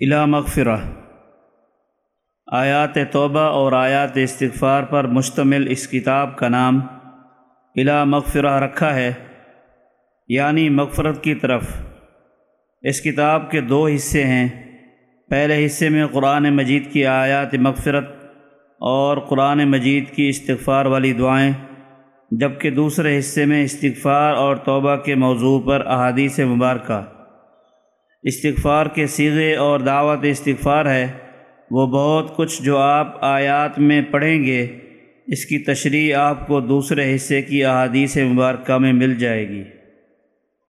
الا مغفرہ۔ آیات توبہ اور آیات استغفار پر مشتمل اس کتاب کا نام الا مغفرہ رکھا ہے یعنی مغفرت کی طرف۔ اس کتاب کے دو حصے ہیں۔ پہلے حصے میں قرآن مجید کی آیات مغفرت اور قرآن مجید کی استغفار والی دعائیں، جبکہ دوسرے حصے میں استغفار اور توبہ کے موضوع پر احادیث مبارکہ۔ استغفار کے سیغے اور دعوت استغفار ہے۔ وہ بہت کچھ جو آپ آیات میں پڑھیں گے، اس کی تشریح آپ کو دوسرے حصے کی احادیث مبارکہ میں مل جائے گی۔